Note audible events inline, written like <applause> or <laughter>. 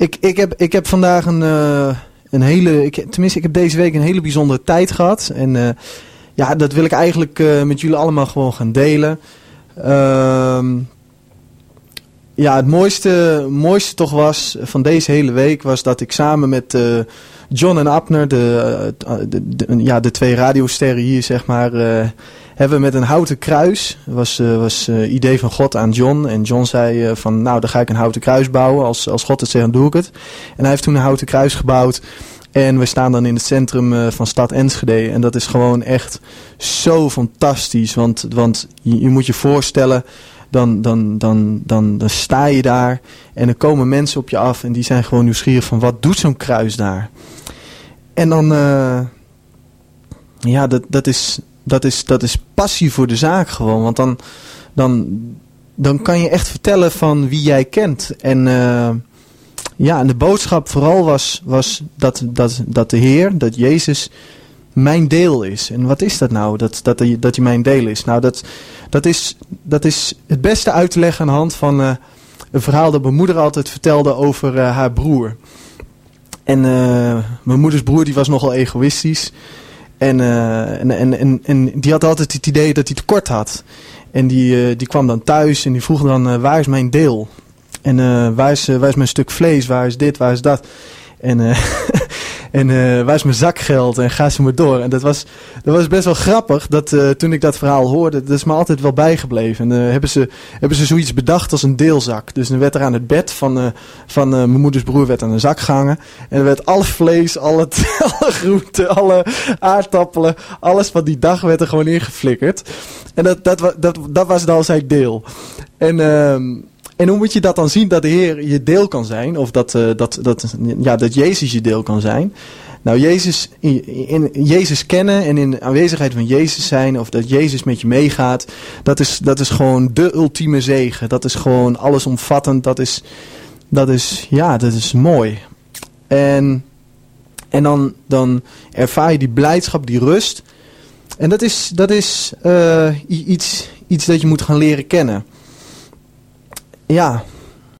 ik, ik, heb, ik heb vandaag een, uh, een hele, ik, tenminste ik heb deze week een hele bijzondere tijd gehad. En uh, ja, dat wil ik eigenlijk uh, met jullie allemaal gewoon gaan delen. Ehm, ja, het mooiste, mooiste toch was van deze hele week was dat ik samen met John en Abner, de, de, de, ja, de twee radiosterren hier zeg maar hebben we met een houten kruis. Dat was, uh, was uh, idee van God aan John. En John zei uh, van nou dan ga ik een houten kruis bouwen. Als, als God het zegt dan doe ik het. En hij heeft toen een houten kruis gebouwd. En we staan dan in het centrum van stad Enschede. En dat is gewoon echt zo fantastisch. Want, want je, je moet je voorstellen dan, dan, dan, dan, dan sta je daar en er komen mensen op je af en die zijn gewoon nieuwsgierig van wat doet zo'n kruis daar? En dan, ja, dat, dat, is, dat is, dat is passie voor de zaak gewoon. Want dan, dan, dan kan je echt vertellen van wie jij kent. En uh, ja, en de boodschap vooral was, was dat, dat, dat de Heer, dat Jezus mijn deel is. En wat is dat nou, dat, dat, dat hij mijn deel is? Nou, dat, dat, is, dat is het beste uit te leggen aan de hand van uh, een verhaal dat mijn moeder altijd vertelde over uh, haar broer. En mijn moeders broer die was nogal egoïstisch. En, uh, en, en, en, en, die had altijd het idee dat hij tekort had. En die, uh, die kwam dan thuis en die vroeg dan, uh, waar is mijn deel? En waar, is, waar is mijn stuk vlees? Waar is dit? Waar is dat? En <laughs> En uh, waar is mijn zakgeld? En ga ze maar door. En dat was, dat was best wel grappig. Dat uh, toen ik dat verhaal hoorde, dat is me altijd wel bijgebleven. En uh, hebben, ze, hebben ze zoiets bedacht als een deelzak. Dus dan werd er aan het bed van, van mijn moeders broer werd aan een zak gehangen. En er werd alle vlees, <laughs> alle, groenten, alle aardappelen, alles van die dag werd er gewoon ingeflikkerd. En dat, dat, dat, dat was dan zijn deel. En... En hoe moet je dat dan zien dat de Heer je deel kan zijn? Of dat, uh, dat, dat, ja, dat Jezus je deel kan zijn? Nou, Jezus, in, in, Jezus kennen en in de aanwezigheid van Jezus zijn, of dat Jezus met je meegaat, dat is, dat is gewoon de ultieme zegen. Dat is gewoon allesomvattend. Dat is, dat is, ja, dat is mooi. En, en dan, dan ervaar je die blijdschap, die rust. En dat is, dat is uh, iets, iets dat je moet gaan leren kennen ja,